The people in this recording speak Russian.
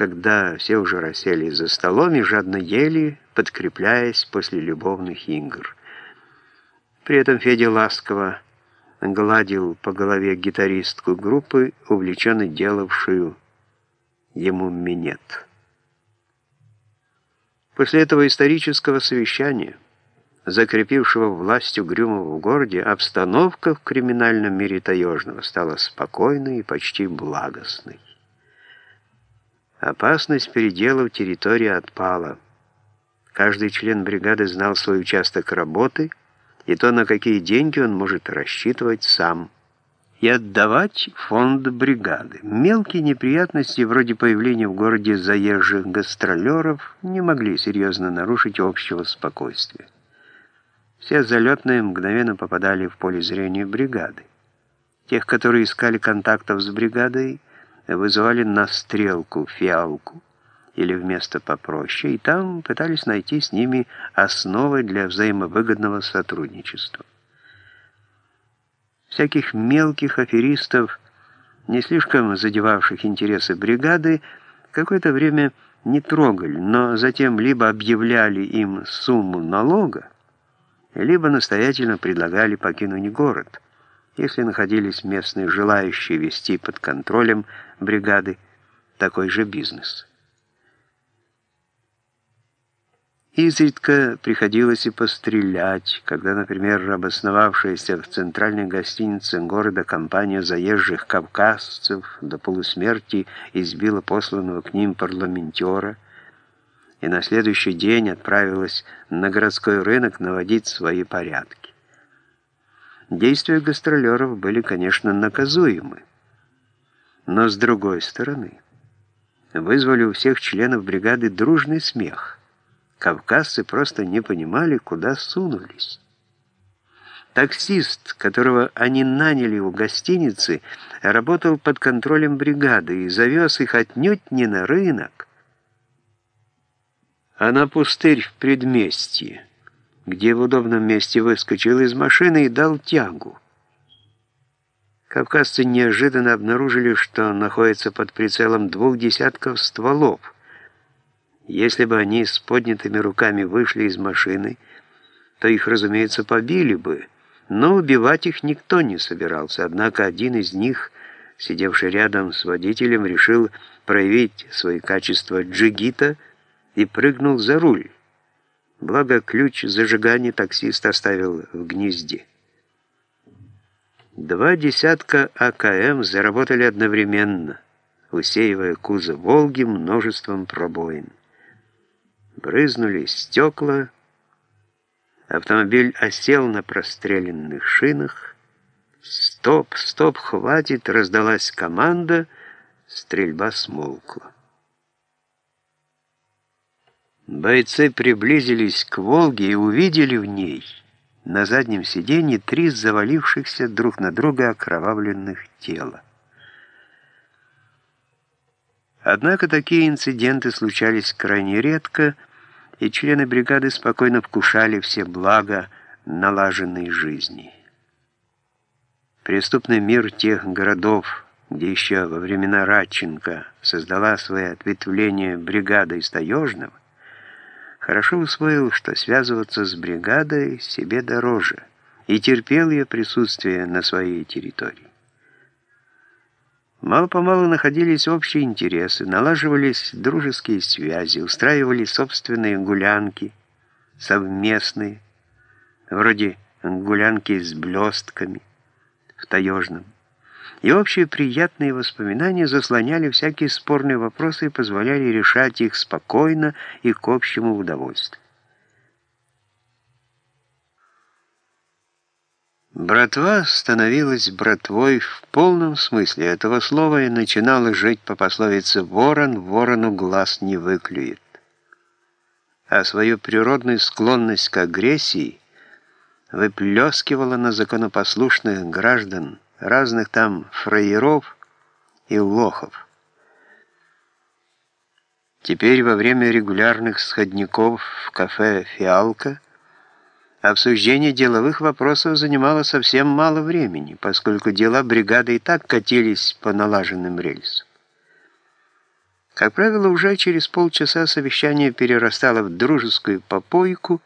когда все уже расселись за столом и жадно ели, подкрепляясь после любовных игр. При этом Федя ласково гладил по голове гитаристку группы, увлеченно делавшую ему минет. После этого исторического совещания, закрепившего власть угрюмого в городе, обстановка в криминальном мире Таежного стала спокойной и почти благостной. Опасность переделов территории отпала. Каждый член бригады знал свой участок работы и то, на какие деньги он может рассчитывать сам и отдавать фонд бригады. Мелкие неприятности, вроде появления в городе заезжих гастролеров, не могли серьезно нарушить общего спокойствия. Все залетные мгновенно попадали в поле зрения бригады. Тех, которые искали контактов с бригадой, вызывали на стрелку фиалку или вместо попроще, и там пытались найти с ними основы для взаимовыгодного сотрудничества. Всяких мелких аферистов, не слишком задевавших интересы бригады, какое-то время не трогали, но затем либо объявляли им сумму налога, либо настоятельно предлагали покинуть город, если находились местные желающие вести под контролем бригады такой же бизнес. Изредка приходилось и пострелять, когда, например, обосновавшаяся в центральной гостинице города компания заезжих кавказцев до полусмерти избила посланного к ним парламентера и на следующий день отправилась на городской рынок наводить свои порядки. Действия гастролеров были, конечно, наказуемы, но с другой стороны вызвали у всех членов бригады дружный смех – Кавказцы просто не понимали, куда сунулись. Таксист, которого они наняли у гостиницы, работал под контролем бригады и завез их отнюдь не на рынок, а на пустырь в предместье, где в удобном месте выскочил из машины и дал тягу. Кавказцы неожиданно обнаружили, что находится под прицелом двух десятков стволов – если бы они с поднятыми руками вышли из машины, то их, разумеется, побили бы, но убивать их никто не собирался. Однако один из них, сидевший рядом с водителем, решил проявить свои качества джигита и прыгнул за руль. Благо, ключ зажигания таксист оставил в гнезде. Два десятка АКМ заработали одновременно, усеивая кузов «Волги» множеством пробоин. Брызнули стекла, автомобиль осел на простреленных шинах. «Стоп, стоп, хватит!» — раздалась команда, стрельба смолкла. Бойцы приблизились к «Волге» и увидели в ней на заднем сиденье три завалившихся друг на друга окровавленных тела. Однако такие инциденты случались крайне редко, и члены бригады спокойно вкушали все блага налаженной жизни. Преступный мир тех городов, где еще во времена Радченко создала свои ответвления бригада из Таежного, хорошо усвоил, что связываться с бригадой себе дороже, и терпел ее присутствие на своей территории. Мало-помалу находились общие интересы, налаживались дружеские связи, устраивали собственные гулянки, совместные, вроде гулянки с блестками в Таежном. И общие приятные воспоминания заслоняли всякие спорные вопросы и позволяли решать их спокойно и к общему удовольствию. Братва становилась братвой в полном смысле этого слова и начинала жить по пословице «ворон ворону глаз не выклюет». А свою природную склонность к агрессии выплескивала на законопослушных граждан, разных там фраеров и лохов. Теперь во время регулярных сходников в кафе «Фиалка» Обсуждение деловых вопросов занимало совсем мало времени, поскольку дела бригады и так катились по налаженным рельсам. Как правило, уже через полчаса совещание перерастало в дружескую попойку,